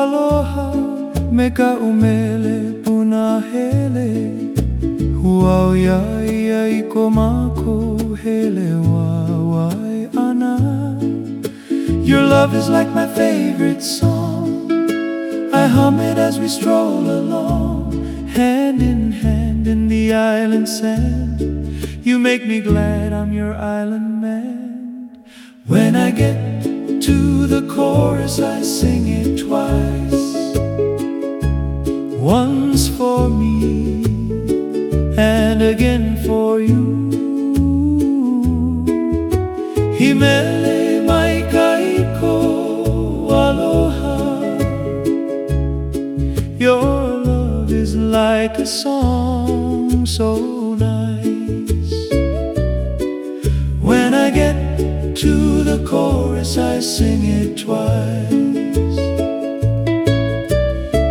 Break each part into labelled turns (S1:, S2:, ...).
S1: Aloha me ka umele puna hele Huau iai ai ko mako hele ana. Your love is like my favorite song. I hum it as we stroll along Hand in hand in the island sand. You make me glad I'm your island man. When I get to the chorus I sing it twice. Once for me and again for you. Himele mai kaiko aloha. Your love is like a song so nice. When I get to the chorus I sing it twice.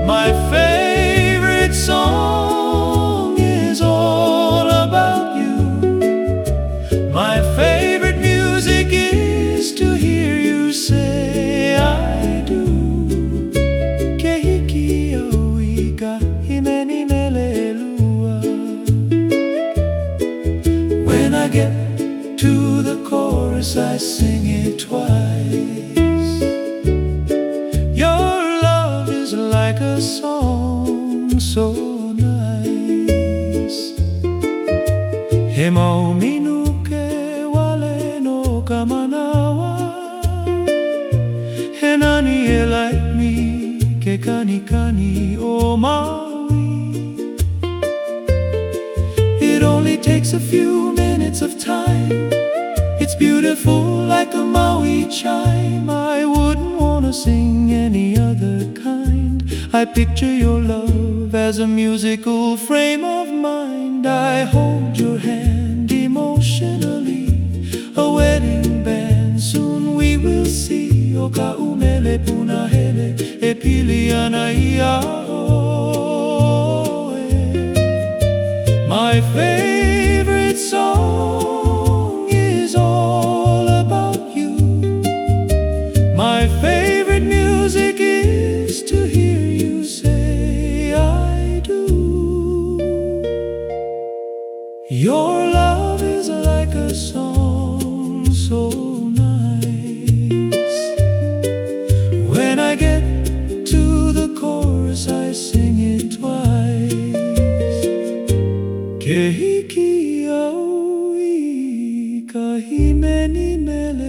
S1: My favorite song is all about you. My favorite music is to hear you say I do. Kehiki oika himeni melelua When I get to the chorus I sing it twice. Your love is like a song so nice. Hemo minuke wale no kamanawa. Henani e like me ke kani kani o Maui. It only takes a few beautiful like a Maui chime. I wouldn't wanna sing any other kind. I picture your love as a musical frame of mind. I hold your hand emotionally. A wedding band soon we will see. O ka umele punahele e piliana ia oe My favorite Your love is like a song so nice. When I get to the chorus, I sing it twice. Kehiki aui kahimeni mele elu